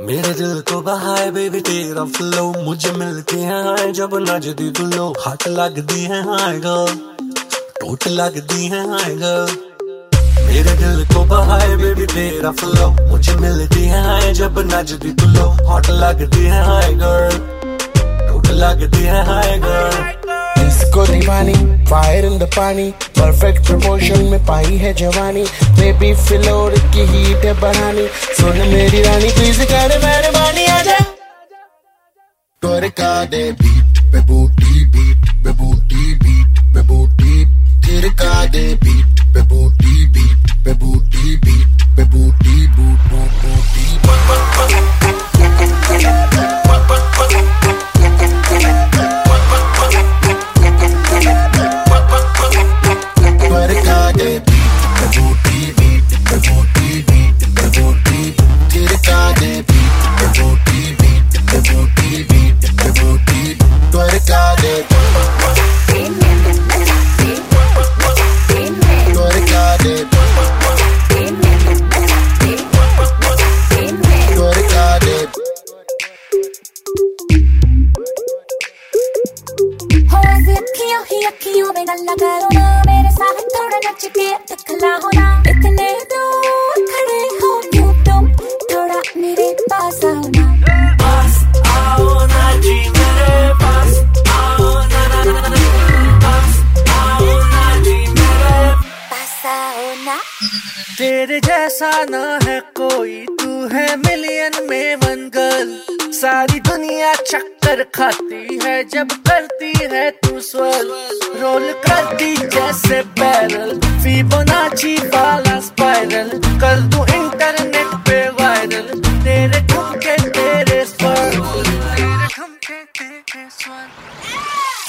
मेरे दिल को बहाए बेबी तेरा फ्लो मुझे मिलती है हाय जब नजदी तू लो हट लगदी है हाय गर्ल टूट लगदी है हाय गर्ल मेरे दिल को बहाए बेबी तेरा फ्लो मुझे मिलती है हाय जब नजदी तू लो हॉट लगदी है हाय गर्ल टूट लगदी है हाय गर्ल इसको दीवानी fire in the paani. Perfect promotion में पाई है जवानी। बेबी फ्लोर की हीट है बढ़ानी। सुन मेरी रानी प्लीज़ कर मेहरबानी, आजा। टोरका दे बीट पे बूटी बीट पे बूटी बीट पे बूटी तिरका दे बूटी टोरका दे टोरका दे हो ऐसी अखियों ही अखियों में गल्ला करो ना मेरे साथ थोड़ा नच के दिखला हो ना इतने तेरे जैसा ना है कोई, तू है मिलियन में वन गर्ल सारी दुनिया चक्कर खाती है, जब करती है तू स्वर रोल करती जैसे बैरल फिबोनाची वाला स्पाइरल कर दूँ इंटरनेट पे वायरल तेरे ठुमके तेरे स्वर तेरे ठुमके तेरे स्वर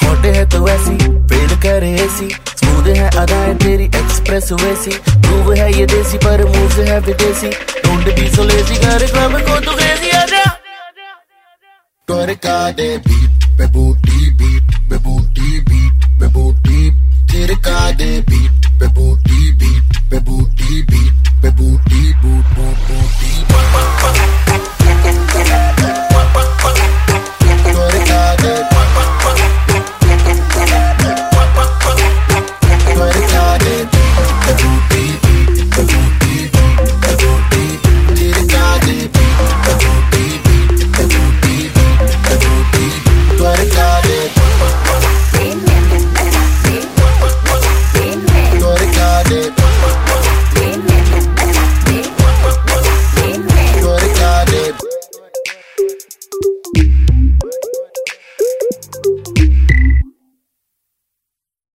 होटे है तो ऐसी फेल करे ऐसी। स्मूथ है अदाएँ तेरी एक्सप्रेस वैसी। प्रूव है ये देसी, पर मूव है विदेशी। डोंट बी सो लेजी कर क्लब को तू क्रेजी आजा। टोरका दे बीट पे बूटी बीट पे बूटी बीट बूटी दे बीट पे बूटी